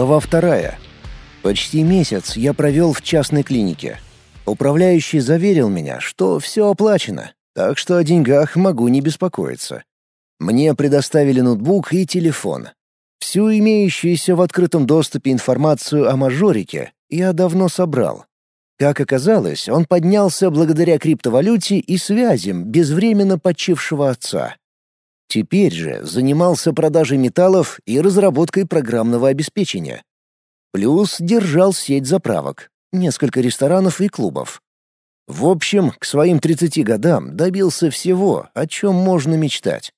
Глава вторая. Почти месяц я провел в частной клинике. Управляющий заверил меня, что все оплачено, так что о деньгах могу не беспокоиться. Мне предоставили ноутбук и телефон. Всю имеющуюся в открытом доступе информацию о мажорике я давно собрал. Как оказалось, он поднялся благодаря криптовалюте и связям безвременно почившего отца. Теперь же занимался продажей металлов и разработкой программного обеспечения. Плюс держал сеть заправок, несколько ресторанов и клубов. В общем, к своим 30 годам добился всего, о чем можно мечтать.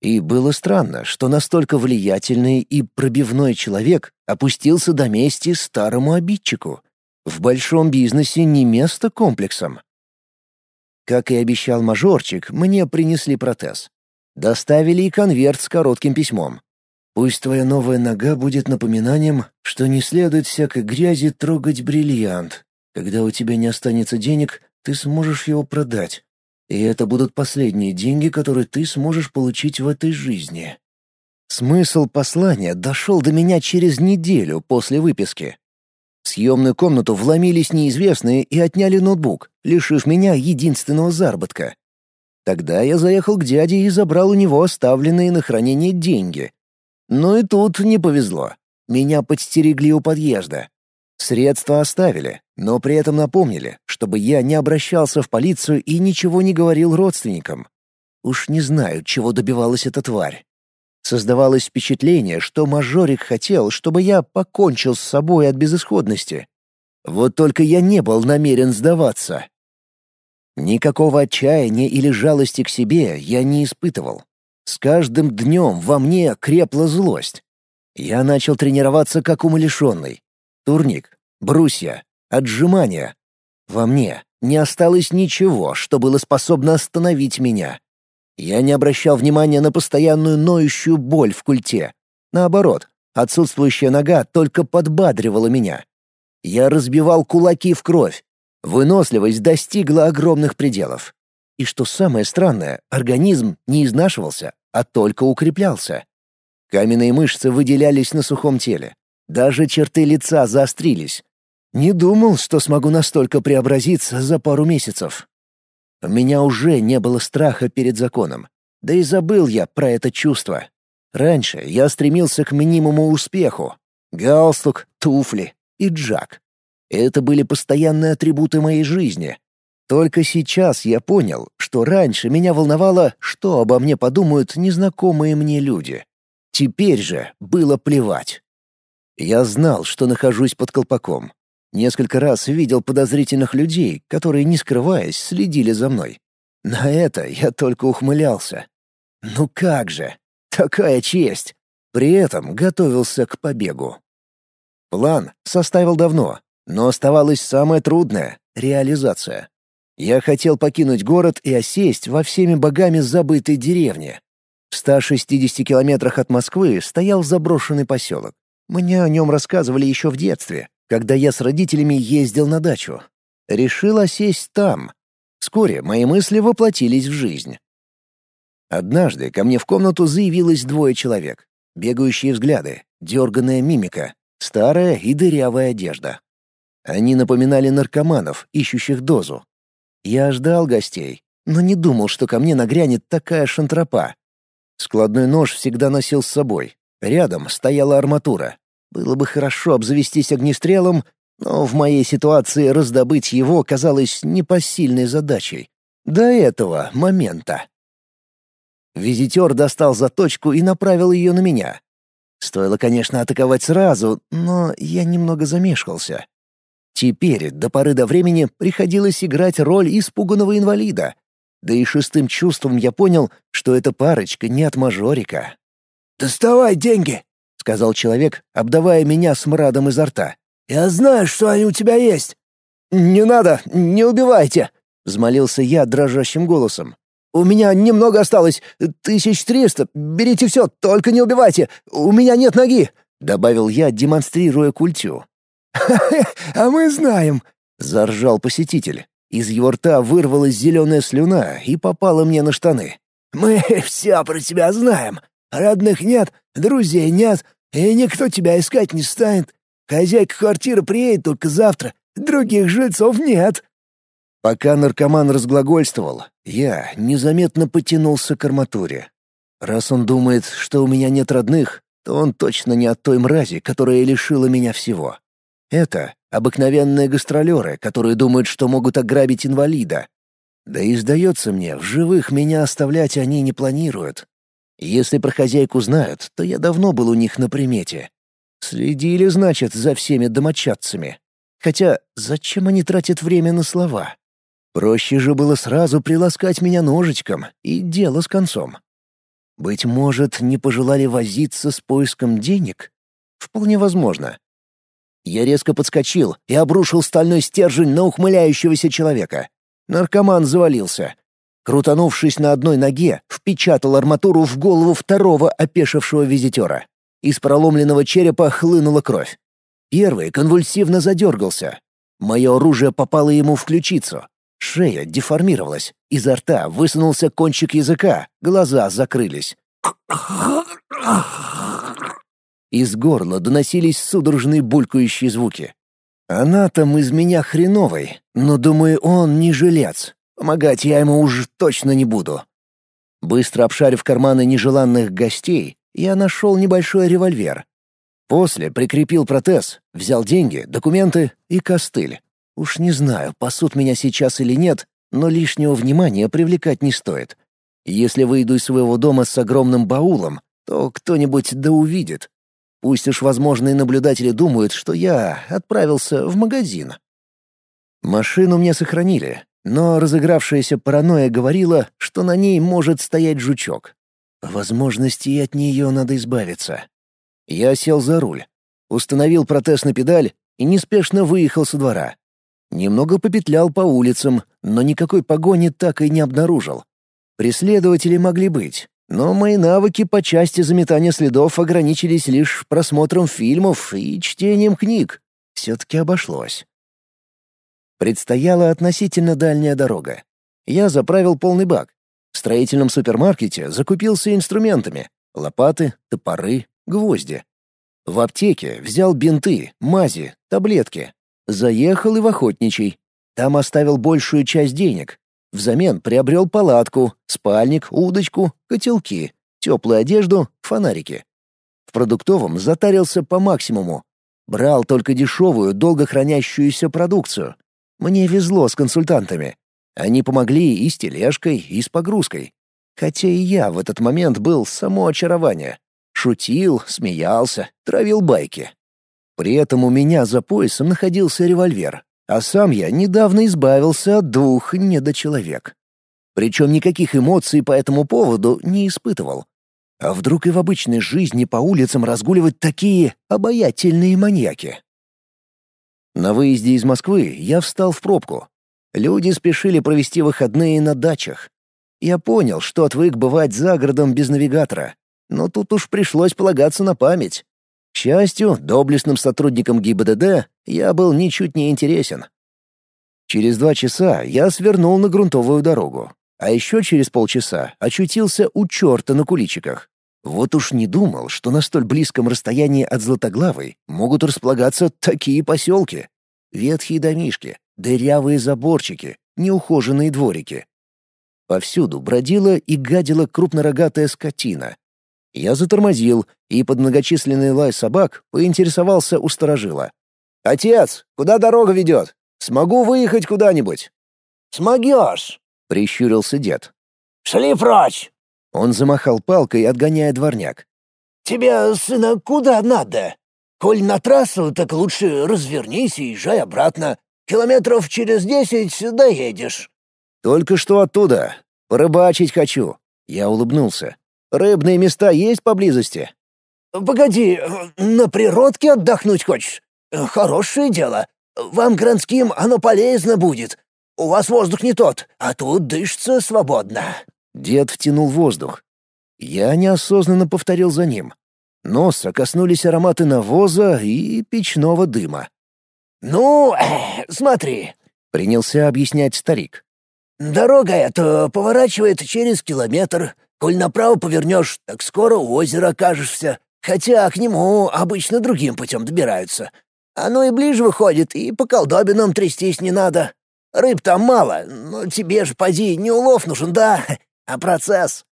И было странно, что настолько влиятельный и пробивной человек опустился до мести старому обидчику. В большом бизнесе не место комплексам. Как и обещал мажорчик, мне принесли протез. Доставили и конверт с коротким письмом. «Пусть твоя новая нога будет напоминанием, что не следует всякой грязи трогать бриллиант. Когда у тебя не останется денег, ты сможешь его продать. И это будут последние деньги, которые ты сможешь получить в этой жизни». Смысл послания дошел до меня через неделю после выписки. В съемную комнату вломились неизвестные и отняли ноутбук, лишив меня единственного заработка. Тогда я заехал к дяде и забрал у него оставленные на хранение деньги. Но и тут не повезло. Меня подстерегли у подъезда. Средства оставили, но при этом напомнили, чтобы я не обращался в полицию и ничего не говорил родственникам. Уж не знаю, чего добивалась эта тварь. Создавалось впечатление, что мажорик хотел, чтобы я покончил с собой от безысходности. Вот только я не был намерен сдаваться. Никакого отчаяния или жалости к себе я не испытывал. С каждым днем во мне крепла злость. Я начал тренироваться как умалишенный. Турник, брусья, отжимания. Во мне не осталось ничего, что было способно остановить меня. Я не обращал внимания на постоянную ноющую боль в культе. Наоборот, отсутствующая нога только подбадривала меня. Я разбивал кулаки в кровь, Выносливость достигла огромных пределов. И что самое странное, организм не изнашивался, а только укреплялся. Каменные мышцы выделялись на сухом теле. Даже черты лица заострились. Не думал, что смогу настолько преобразиться за пару месяцев. У меня уже не было страха перед законом. Да и забыл я про это чувство. Раньше я стремился к минимуму успеху. Галстук, туфли и джак. Это были постоянные атрибуты моей жизни. Только сейчас я понял, что раньше меня волновало, что обо мне подумают незнакомые мне люди. Теперь же было плевать. Я знал, что нахожусь под колпаком. Несколько раз видел подозрительных людей, которые, не скрываясь, следили за мной. На это я только ухмылялся. Ну как же? Такая честь! При этом готовился к побегу. План составил давно, но оставалось самое трудное — реализация. Я хотел покинуть город и осесть во всеми богами забытой деревне. В 160 километрах от Москвы стоял заброшенный поселок. Мне о нем рассказывали еще в детстве, когда я с родителями ездил на дачу. Решил осесть там. Вскоре мои мысли воплотились в жизнь. Однажды ко мне в комнату заявилось двое человек. Бегающие взгляды, дерганная мимика, старая и дырявая одежда. Они напоминали наркоманов, ищущих дозу. Я ждал гостей, но не думал, что ко мне нагрянет такая шантропа. Складной нож всегда носил с собой. Рядом стояла арматура. Было бы хорошо обзавестись огнестрелом, но в моей ситуации раздобыть его казалось непосильной задачей. До этого момента. Визитер достал заточку и направил ее на меня. Стоило, конечно, атаковать сразу, но я немного замешкался. Теперь, до поры до времени, приходилось играть роль испуганного инвалида. Да и шестым чувством я понял, что эта парочка не от мажорика. «Доставай деньги!» — сказал человек, обдавая меня смрадом изо рта. «Я знаю, что они у тебя есть!» «Не надо, не убивайте!» — взмолился я дрожащим голосом. «У меня немного осталось, тысяч триста. Берите все, только не убивайте! У меня нет ноги!» — добавил я, демонстрируя культю. а мы знаем!» — заржал посетитель. Из его рта вырвалась зеленая слюна и попала мне на штаны. «Мы все про тебя знаем. Родных нет, друзей нет, и никто тебя искать не станет. Хозяйка квартиры приедет только завтра, других жильцов нет». Пока наркоман разглагольствовал, я незаметно потянулся к арматуре. Раз он думает, что у меня нет родных, то он точно не от той мрази, которая лишила меня всего. Это обыкновенные гастролеры, которые думают, что могут ограбить инвалида. Да и сдается мне, в живых меня оставлять они не планируют. Если про хозяйку знают, то я давно был у них на примете. Следили, значит, за всеми домочадцами. Хотя зачем они тратят время на слова? Проще же было сразу приласкать меня ножичком, и дело с концом. Быть может, не пожелали возиться с поиском денег? Вполне возможно. Я резко подскочил и обрушил стальной стержень на ухмыляющегося человека. Наркоман завалился. Крутанувшись на одной ноге, впечатал арматуру в голову второго опешившего визитера. Из проломленного черепа хлынула кровь. Первый конвульсивно задергался. Мое оружие попало ему в ключицу. Шея деформировалась, изо рта высунулся кончик языка, глаза закрылись. Из горла доносились судорожные булькающие звуки. Анатом из меня хреновый, но, думаю, он не жилец. Помогать я ему уж точно не буду. Быстро обшарив карманы нежеланных гостей, я нашел небольшой револьвер. После прикрепил протез, взял деньги, документы и костыль. Уж не знаю, пасут меня сейчас или нет, но лишнего внимания привлекать не стоит. Если выйду из своего дома с огромным баулом, то кто-нибудь да увидит. Пусть уж возможные наблюдатели думают, что я отправился в магазин. Машину мне сохранили, но разыгравшаяся паранойя говорила, что на ней может стоять жучок. Возможности от нее надо избавиться. Я сел за руль, установил протез на педаль и неспешно выехал со двора. Немного попетлял по улицам, но никакой погони так и не обнаружил. Преследователи могли быть, но мои навыки по части заметания следов ограничились лишь просмотром фильмов и чтением книг. Все-таки обошлось. Предстояла относительно дальняя дорога. Я заправил полный бак. В строительном супермаркете закупился инструментами — лопаты, топоры, гвозди. В аптеке взял бинты, мази, таблетки, Заехал и в охотничий. Там оставил большую часть денег. Взамен приобрел палатку, спальник, удочку, котелки, теплую одежду, фонарики. В продуктовом затарился по максимуму. Брал только дешевую, долго хранящуюся продукцию. Мне везло с консультантами. Они помогли и с тележкой, и с погрузкой. Хотя и я в этот момент был само очарование. Шутил, смеялся, травил байки. При этом у меня за поясом находился револьвер, а сам я недавно избавился от двух недочеловек. Причем никаких эмоций по этому поводу не испытывал. А вдруг и в обычной жизни по улицам разгуливают такие обаятельные маньяки? На выезде из Москвы я встал в пробку. Люди спешили провести выходные на дачах. Я понял, что отвык бывать за городом без навигатора, но тут уж пришлось полагаться на память. К счастью, доблестным сотрудникам ГИБДД я был ничуть не интересен. Через два часа я свернул на грунтовую дорогу, а еще через полчаса очутился у черта на куличиках. Вот уж не думал, что на столь близком расстоянии от Златоглавой могут располагаться такие поселки. Ветхие домишки, дырявые заборчики, неухоженные дворики. Повсюду бродила и гадила крупнорогатая скотина, я затормозил и под многочисленный лай собак поинтересовался у сторожила. «Отец, куда дорога ведет? Смогу выехать куда-нибудь?» «Смогешь», — прищурился дед. «Шли прочь!» Он замахал палкой, отгоняя дворняк. «Тебе, сына, куда надо? Коль на трассу, так лучше развернись и езжай обратно. Километров через десять доедешь». «Только что оттуда. Порыбачить хочу». Я улыбнулся. Рыбные места есть поблизости?» «Погоди, на природке отдохнуть хочешь? Хорошее дело. Вам, городским, оно полезно будет. У вас воздух не тот, а тут дышится свободно». Дед втянул воздух. Я неосознанно повторил за ним. Носа коснулись ароматы навоза и печного дыма. «Ну, смотри», — принялся объяснять старик. «Дорога эта поворачивает через километр, Коль направо повернешь, так скоро у озера окажешься. хотя к нему обычно другим путем добираются. Оно и ближе выходит, и по колдобинам трястись не надо. Рыб там мало, но тебе же, поди, не улов нужен, да, а процесс».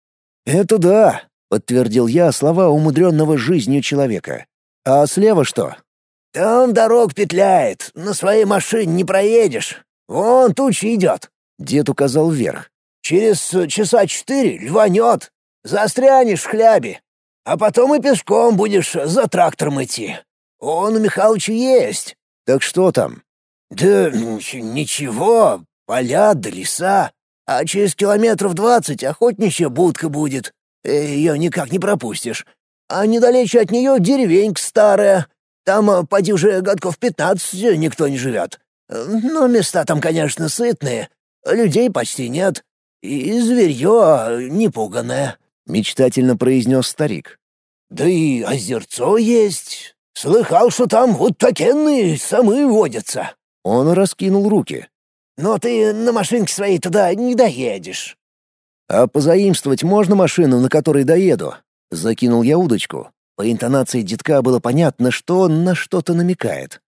«Это да», — подтвердил я слова умудренного жизнью человека. «А слева что?» «Там дорог петляет, на своей машине не проедешь. Вон туча идет», — дед указал вверх. «Через часа четыре льванет. Застрянешь в хлябе. А потом и пешком будешь за трактором идти. Он у Михалыча есть». «Так что там?» «Да ничего, поля да леса. А через километров двадцать охотничья будка будет. Ее никак не пропустишь. А недалече от нее деревенька старая. Там, э, поди уже годков пятнадцать никто не живет. Но места там, конечно, сытные. Людей почти нет. И зверье непуганное», — мечтательно произнес старик. «Да и озерцо есть. Слыхал, что там вот такенные самы водятся». Он раскинул руки. «Но ты на машинке своей туда не доедешь». «А позаимствовать можно машину, на которой доеду?» Закинул я удочку. По интонации детка было понятно, что он на что-то намекает.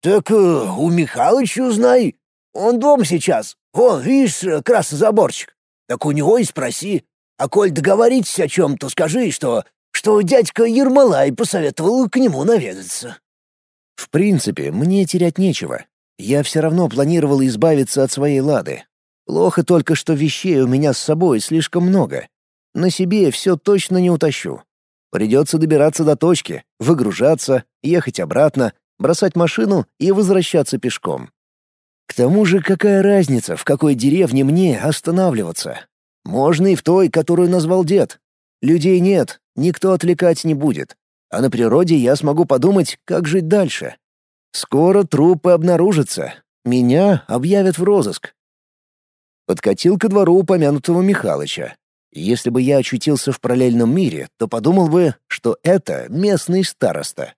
«Так э, у Михалыча узнай. Он дом сейчас. Вон, видишь, э, красный заборчик. Так у него и спроси. А коль договоритесь о чем, то скажи, что что дядька Ермолай посоветовал к нему наведаться». В принципе, мне терять нечего. Я все равно планировал избавиться от своей лады. Плохо только, что вещей у меня с собой слишком много. На себе все точно не утащу. Придется добираться до точки, выгружаться, ехать обратно, бросать машину и возвращаться пешком. К тому же какая разница, в какой деревне мне останавливаться? Можно и в той, которую назвал дед. Людей нет, никто отвлекать не будет. А на природе я смогу подумать, как жить дальше. Скоро трупы обнаружатся. Меня объявят в розыск. Подкатил ко двору упомянутого Михалыча. Если бы я очутился в параллельном мире, то подумал бы, что это местный староста.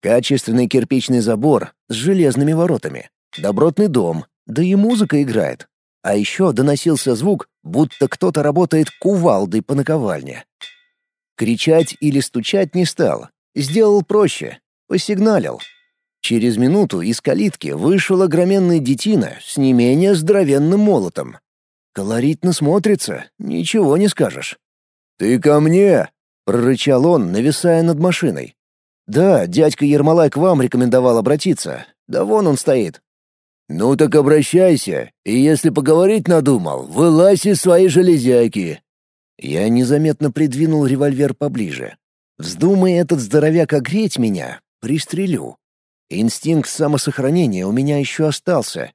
Качественный кирпичный забор с железными воротами, добротный дом, да и музыка играет. А еще доносился звук, будто кто-то работает кувалдой по наковальне. Кричать или стучать не стал. Сделал проще. Посигналил. Через минуту из калитки вышел огроменный детина с не менее здоровенным молотом. Колоритно смотрится, ничего не скажешь. «Ты ко мне!» — прорычал он, нависая над машиной. «Да, дядька Ермолай к вам рекомендовал обратиться. Да вон он стоит». «Ну так обращайся, и если поговорить надумал, вылазь из своей железяки». Я незаметно придвинул револьвер поближе. Вздумай этот здоровяк огреть меня, пристрелю. Инстинкт самосохранения у меня еще остался.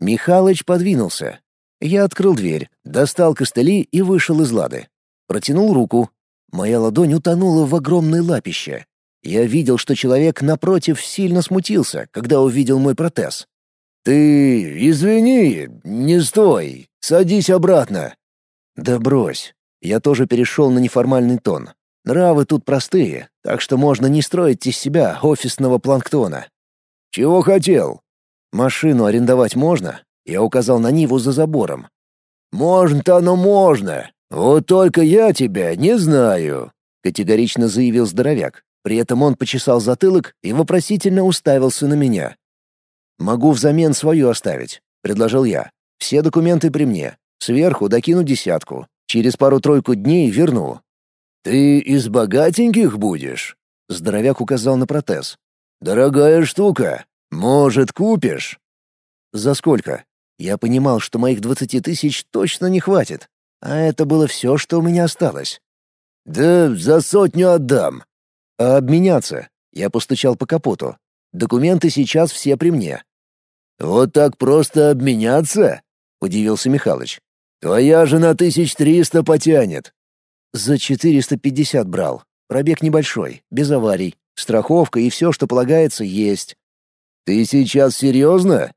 Михалыч подвинулся. Я открыл дверь, достал костыли и вышел из лады. Протянул руку. Моя ладонь утонула в огромной лапище. Я видел, что человек напротив сильно смутился, когда увидел мой протез. «Ты извини, не стой, садись обратно». «Да брось». Я тоже перешел на неформальный тон. Нравы тут простые, так что можно не строить из себя офисного планктона. «Чего хотел?» «Машину арендовать можно?» Я указал на Ниву за забором. «Можно-то оно можно. Вот только я тебя не знаю», — категорично заявил здоровяк. При этом он почесал затылок и вопросительно уставился на меня. «Могу взамен свою оставить», — предложил я. «Все документы при мне. Сверху докину десятку. Через пару-тройку дней верну. «Ты из богатеньких будешь?» — здоровяк указал на протез. «Дорогая штука. Может, купишь?» «За сколько?» Я понимал, что моих двадцати тысяч точно не хватит. А это было все, что у меня осталось. «Да за сотню отдам». «А обменяться?» Я постучал по капоту. «Документы сейчас все при мне». «Вот так просто обменяться?» — удивился Михалыч. «Твоя же на тысяч триста потянет. За 450 брал. Пробег небольшой, без аварий. Страховка и все, что полагается, есть. Ты сейчас серьезно?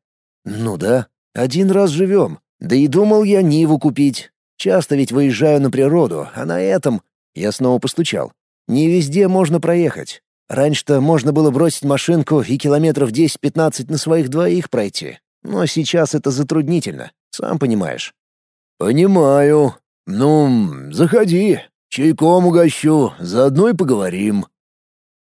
Ну да. Один раз живем. Да и думал я Ниву купить. Часто ведь выезжаю на природу, а на этом... Я снова постучал. Не везде можно проехать. Раньше-то можно было бросить машинку и километров 10-15 на своих двоих пройти. Но сейчас это затруднительно, сам понимаешь. «Понимаю», «Ну, заходи, чайком угощу, заодно и поговорим».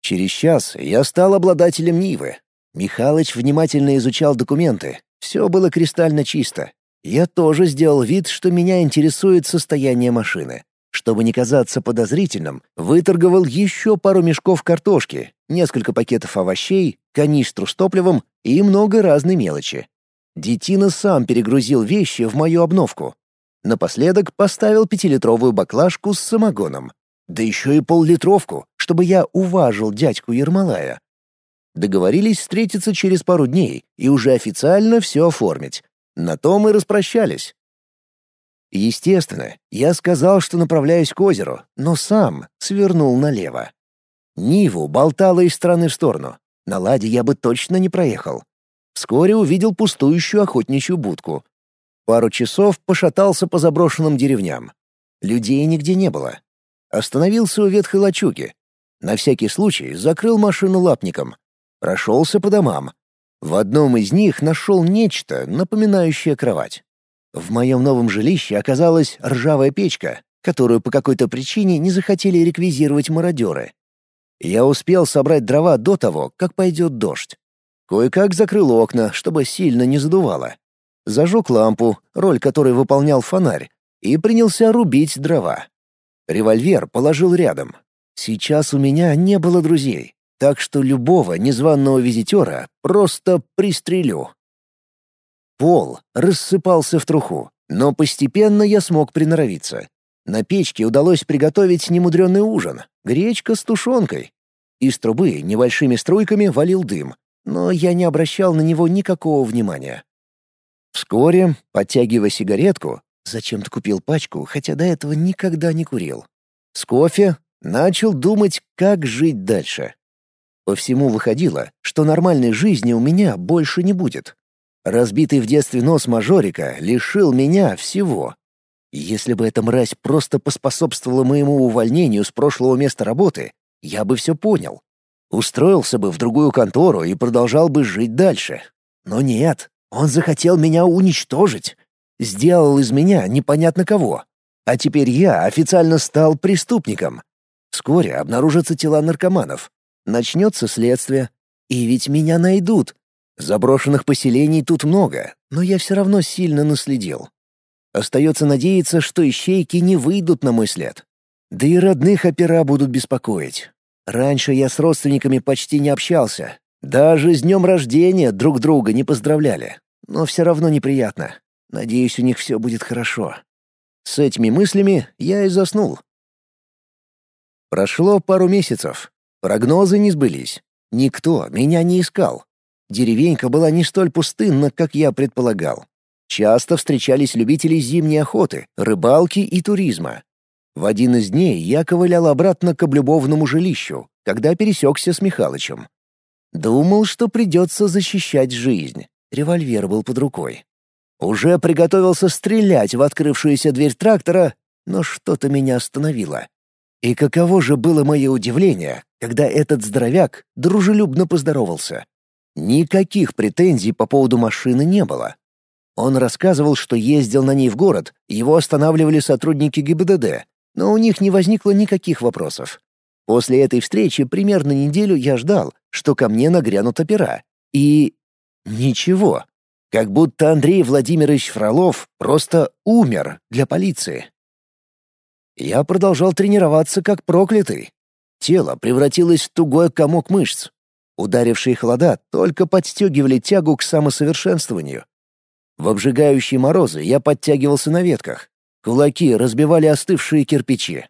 Через час я стал обладателем Нивы. Михалыч внимательно изучал документы. Все было кристально чисто. Я тоже сделал вид, что меня интересует состояние машины. Чтобы не казаться подозрительным, выторговал еще пару мешков картошки, несколько пакетов овощей, канистру с топливом и много разной мелочи. Детина сам перегрузил вещи в мою обновку. Напоследок поставил пятилитровую баклажку с самогоном. Да еще и поллитровку, чтобы я уважил дядьку Ермолая. Договорились встретиться через пару дней и уже официально все оформить. На то мы распрощались. Естественно, я сказал, что направляюсь к озеру, но сам свернул налево. Ниву болтала из стороны в сторону. На ладе я бы точно не проехал. Вскоре увидел пустующую охотничью будку. Пару часов пошатался по заброшенным деревням. Людей нигде не было. Остановился у ветхой лачуги. На всякий случай закрыл машину лапником. Прошелся по домам. В одном из них нашел нечто, напоминающее кровать. В моем новом жилище оказалась ржавая печка, которую по какой-то причине не захотели реквизировать мародеры. Я успел собрать дрова до того, как пойдет дождь. Кое-как закрыл окна, чтобы сильно не задувало. Зажег лампу, роль которой выполнял фонарь, и принялся рубить дрова. Револьвер положил рядом. Сейчас у меня не было друзей, так что любого незваного визитера просто пристрелю. Пол рассыпался в труху, но постепенно я смог приноровиться. На печке удалось приготовить немудренный ужин — гречка с тушенкой. Из трубы небольшими струйками валил дым, но я не обращал на него никакого внимания. Вскоре, подтягивая сигаретку, зачем-то купил пачку, хотя до этого никогда не курил, с кофе начал думать, как жить дальше. По всему выходило, что нормальной жизни у меня больше не будет. Разбитый в детстве нос мажорика лишил меня всего. Если бы эта мразь просто поспособствовала моему увольнению с прошлого места работы, я бы все понял. Устроился бы в другую контору и продолжал бы жить дальше. Но нет, он захотел меня уничтожить. Сделал из меня непонятно кого. А теперь я официально стал преступником. Вскоре обнаружатся тела наркоманов. Начнется следствие. И ведь меня найдут, Заброшенных поселений тут много, но я все равно сильно наследил. Остается надеяться, что ищейки не выйдут на мой след. Да и родных опера будут беспокоить. Раньше я с родственниками почти не общался. Даже с днем рождения друг друга не поздравляли. Но все равно неприятно. Надеюсь, у них все будет хорошо. С этими мыслями я и заснул. Прошло пару месяцев. Прогнозы не сбылись. Никто меня не искал. Деревенька была не столь пустынна, как я предполагал. Часто встречались любители зимней охоты, рыбалки и туризма. В один из дней я ковылял обратно к облюбованному жилищу, когда пересекся с Михалычем. Думал, что придется защищать жизнь. Револьвер был под рукой. Уже приготовился стрелять в открывшуюся дверь трактора, но что-то меня остановило. И каково же было мое удивление, когда этот здоровяк дружелюбно поздоровался. Никаких претензий по поводу машины не было. Он рассказывал, что ездил на ней в город, его останавливали сотрудники ГИБДД, но у них не возникло никаких вопросов. После этой встречи примерно неделю я ждал, что ко мне нагрянут опера. И... ничего. Как будто Андрей Владимирович Фролов просто умер для полиции. Я продолжал тренироваться как проклятый. Тело превратилось в тугой комок мышц, Ударившие холода только подстегивали тягу к самосовершенствованию. В обжигающие морозы я подтягивался на ветках. Кулаки разбивали остывшие кирпичи.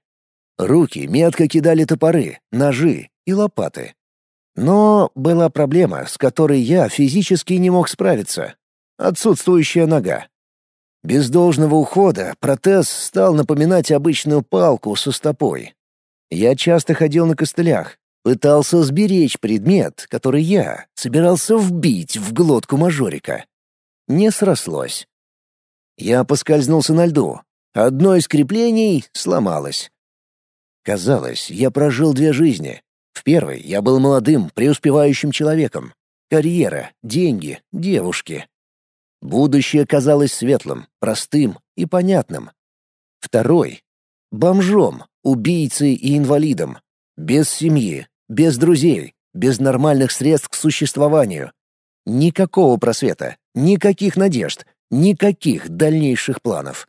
Руки метко кидали топоры, ножи и лопаты. Но была проблема, с которой я физически не мог справиться. Отсутствующая нога. Без должного ухода протез стал напоминать обычную палку со стопой. Я часто ходил на костылях, Пытался сберечь предмет, который я собирался вбить в глотку мажорика. Не срослось. Я поскользнулся на льду. Одно из креплений сломалось. Казалось, я прожил две жизни. В первой я был молодым, преуспевающим человеком. Карьера, деньги, девушки. Будущее казалось светлым, простым и понятным. Второй — бомжом, убийцей и инвалидом. Без семьи, без друзей, без нормальных средств к существованию. Никакого просвета, никаких надежд, никаких дальнейших планов.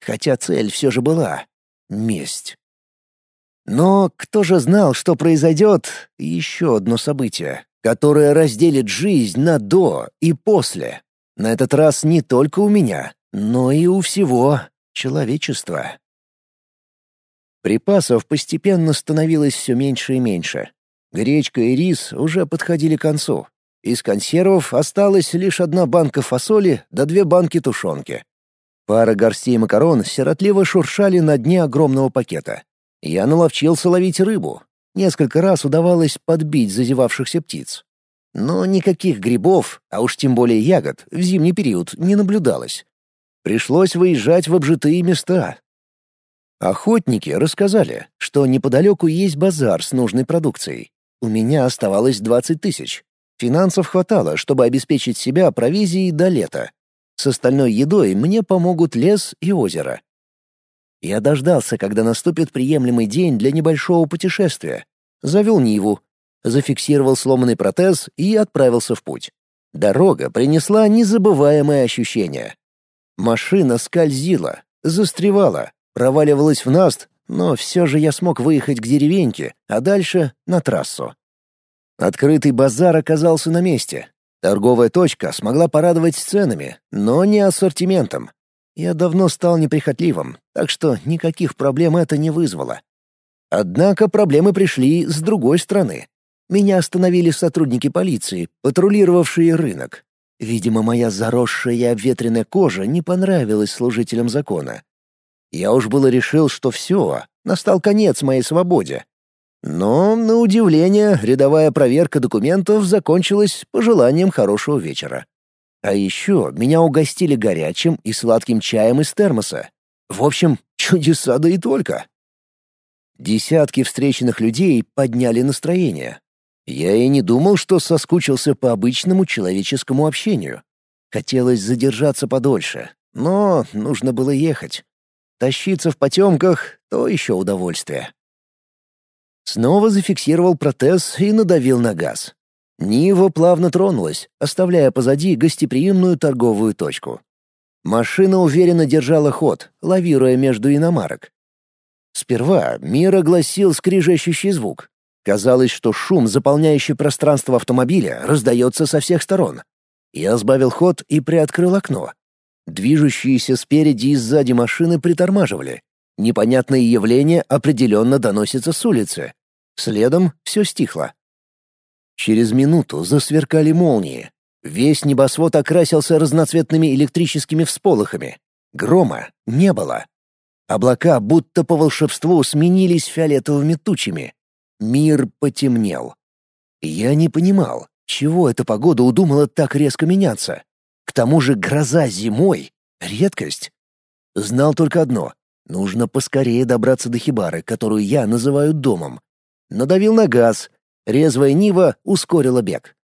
Хотя цель все же была — месть. Но кто же знал, что произойдет еще одно событие, которое разделит жизнь на «до» и «после». На этот раз не только у меня, но и у всего человечества. Припасов постепенно становилось все меньше и меньше. Гречка и рис уже подходили к концу. Из консервов осталась лишь одна банка фасоли да две банки тушенки. Пара горстей макарон сиротливо шуршали на дне огромного пакета. Я наловчился ловить рыбу. Несколько раз удавалось подбить зазевавшихся птиц. Но никаких грибов, а уж тем более ягод, в зимний период не наблюдалось. Пришлось выезжать в обжитые места, Охотники рассказали, что неподалеку есть базар с нужной продукцией. У меня оставалось 20 тысяч. Финансов хватало, чтобы обеспечить себя провизией до лета. С остальной едой мне помогут лес и озеро. Я дождался, когда наступит приемлемый день для небольшого путешествия. Завел Ниву, зафиксировал сломанный протез и отправился в путь. Дорога принесла незабываемое ощущение. Машина скользила, застревала, проваливалась в наст, но все же я смог выехать к деревеньке, а дальше — на трассу. Открытый базар оказался на месте. Торговая точка смогла порадовать ценами, но не ассортиментом. Я давно стал неприхотливым, так что никаких проблем это не вызвало. Однако проблемы пришли с другой стороны. Меня остановили сотрудники полиции, патрулировавшие рынок. Видимо, моя заросшая и обветренная кожа не понравилась служителям закона, я уж было решил, что все, настал конец моей свободе. Но, на удивление, рядовая проверка документов закончилась пожеланием хорошего вечера. А еще меня угостили горячим и сладким чаем из термоса. В общем, чудеса да и только. Десятки встреченных людей подняли настроение. Я и не думал, что соскучился по обычному человеческому общению. Хотелось задержаться подольше, но нужно было ехать. Тащиться в потемках — то еще удовольствие. Снова зафиксировал протез и надавил на газ. Нива плавно тронулась, оставляя позади гостеприимную торговую точку. Машина уверенно держала ход, лавируя между иномарок. Сперва мир огласил скрижащущий звук. Казалось, что шум, заполняющий пространство автомобиля, раздается со всех сторон. Я сбавил ход и приоткрыл окно. Движущиеся спереди и сзади машины притормаживали. Непонятное явление определенно доносится с улицы. Следом все стихло. Через минуту засверкали молнии. Весь небосвод окрасился разноцветными электрическими всполохами. Грома не было. Облака будто по волшебству сменились фиолетовыми тучами. Мир потемнел. Я не понимал, чего эта погода удумала так резко меняться. Тому же гроза зимой — редкость. Знал только одно — нужно поскорее добраться до хибары, которую я называю домом. Надавил на газ, резвая Нива ускорила бег.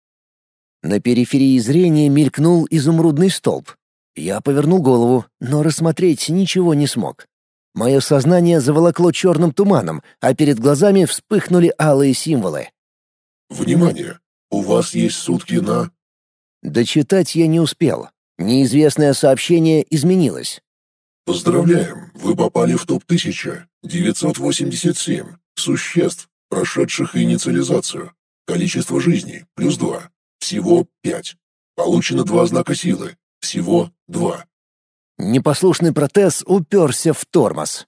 На периферии зрения мелькнул изумрудный столб. Я повернул голову, но рассмотреть ничего не смог. Мое сознание заволокло черным туманом, а перед глазами вспыхнули алые символы. «Внимание! У вас есть сутки на Дочитать я не успел. Неизвестное сообщение изменилось. Поздравляем, вы попали в топ-1000. 987 существ, прошедших инициализацию. Количество жизней – плюс 2. Всего 5. Получено два знака силы. Всего 2. Непослушный протез уперся в тормоз.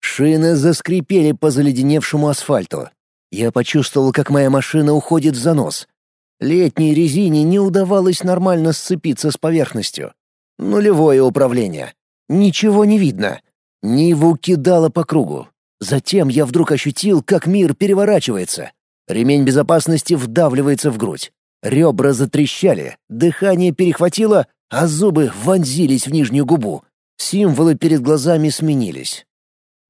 Шины заскрипели по заледеневшему асфальту. Я почувствовал, как моя машина уходит в занос. Летней резине не удавалось нормально сцепиться с поверхностью. Нулевое управление. Ничего не видно. Ниву кидало по кругу. Затем я вдруг ощутил, как мир переворачивается. Ремень безопасности вдавливается в грудь. Ребра затрещали, дыхание перехватило, а зубы вонзились в нижнюю губу. Символы перед глазами сменились.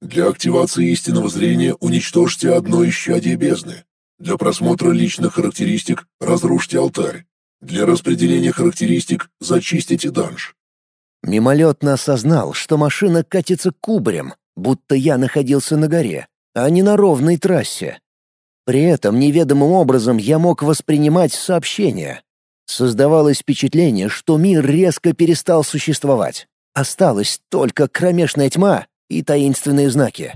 Для активации истинного зрения уничтожьте одно исчадие бездны. Для просмотра личных характеристик разрушьте алтарь. Для распределения характеристик зачистите данж. Мимолетно осознал, что машина катится кубарем, будто я находился на горе. а не на ровной трассе. При этом неведомым образом я мог воспринимать сообщения. Создавалось впечатление, что мир резко перестал существовать. Осталась только кромешная тьма и таинственные знаки.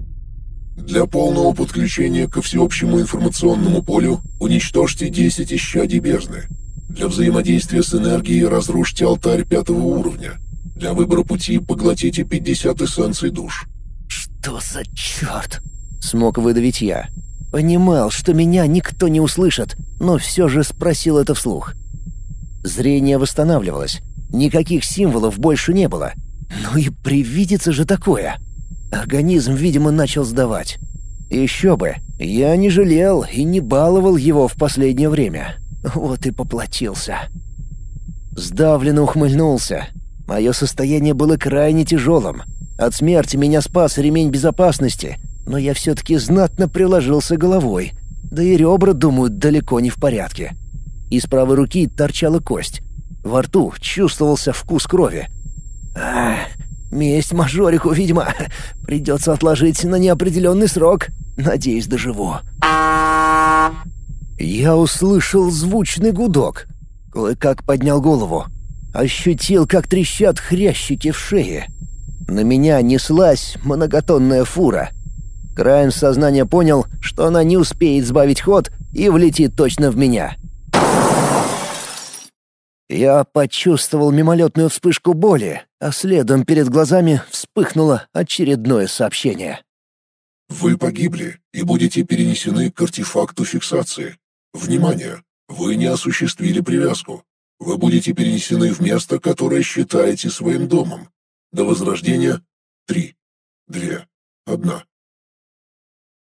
Для полного подключения ко всеобщему информационному полю уничтожьте 10 исчадий бездны. Для взаимодействия с энергией разрушьте алтарь пятого уровня. Для выбора пути поглотите 50 эссенций душ. «Что за черт?» — смог выдавить я. Понимал, что меня никто не услышит, но все же спросил это вслух. Зрение восстанавливалось. Никаких символов больше не было. Ну и привидится же такое. Организм, видимо, начал сдавать. Еще бы, я не жалел и не баловал его в последнее время. Вот и поплатился. Сдавленно ухмыльнулся. Мое состояние было крайне тяжелым. От смерти меня спас ремень безопасности, но я все-таки знатно приложился головой. Да и ребра, думаю, далеко не в порядке. Из правой руки торчала кость. Во рту чувствовался вкус крови. Ах, месть мажорику, видимо, придется отложить на неопределенный срок. Надеюсь, доживу. Я услышал звучный гудок. Кое-как поднял голову. Ощутил, как трещат хрящики в шее. На меня неслась многотонная фура. Краем сознания понял, что она не успеет сбавить ход и влетит точно в меня. Я почувствовал мимолетную вспышку боли, а следом перед глазами вспыхнуло очередное сообщение. «Вы погибли и будете перенесены к артефакту фиксации. Внимание! Вы не осуществили привязку. Вы будете перенесены в место, которое считаете своим домом. До возрождения — три, две, одна».